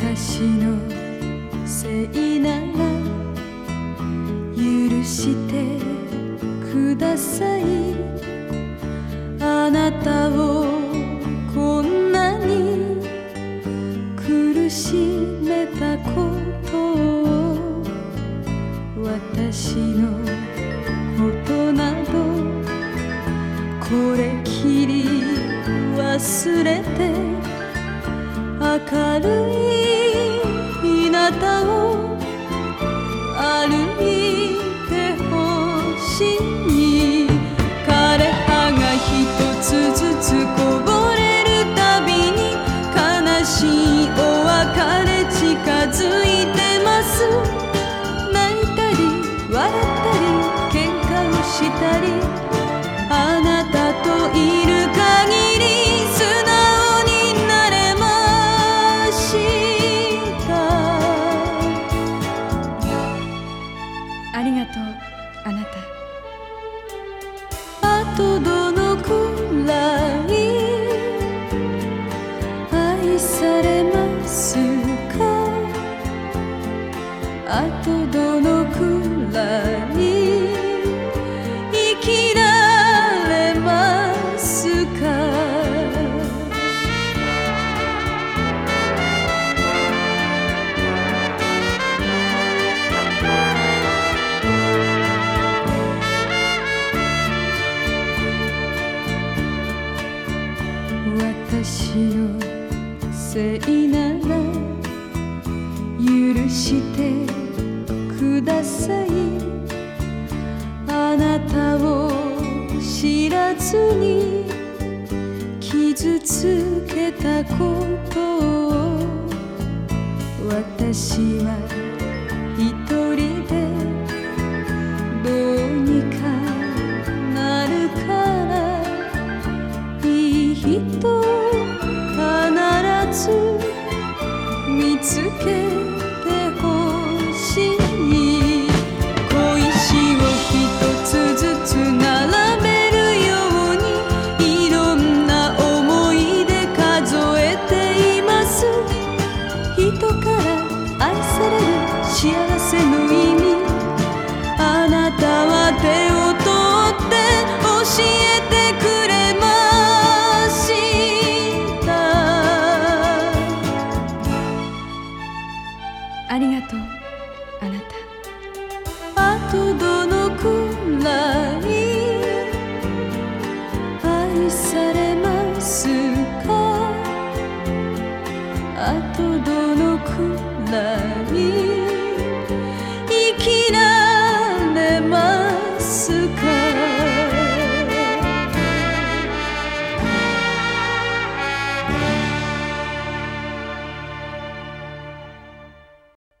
私のせいなら許してくださいあなたをこんなに苦しめたことを私のことなどこれきり忘れて明るい日向を歩いてほしい枯葉が一つずつこぼれるたびに悲しいお別れ近づいてます泣いたり笑ったり喧嘩をしたりありがとうあなた。あとどのくらい愛されますか？あとどのくらい私のせいなら許してくださいあなたを知らずに傷つけたことを私は一人でどうにかなるからいい人必ず見つけてほしい小石を一つずつ並べるようにいろんな思い出数えています人から愛される幸せの意味られますか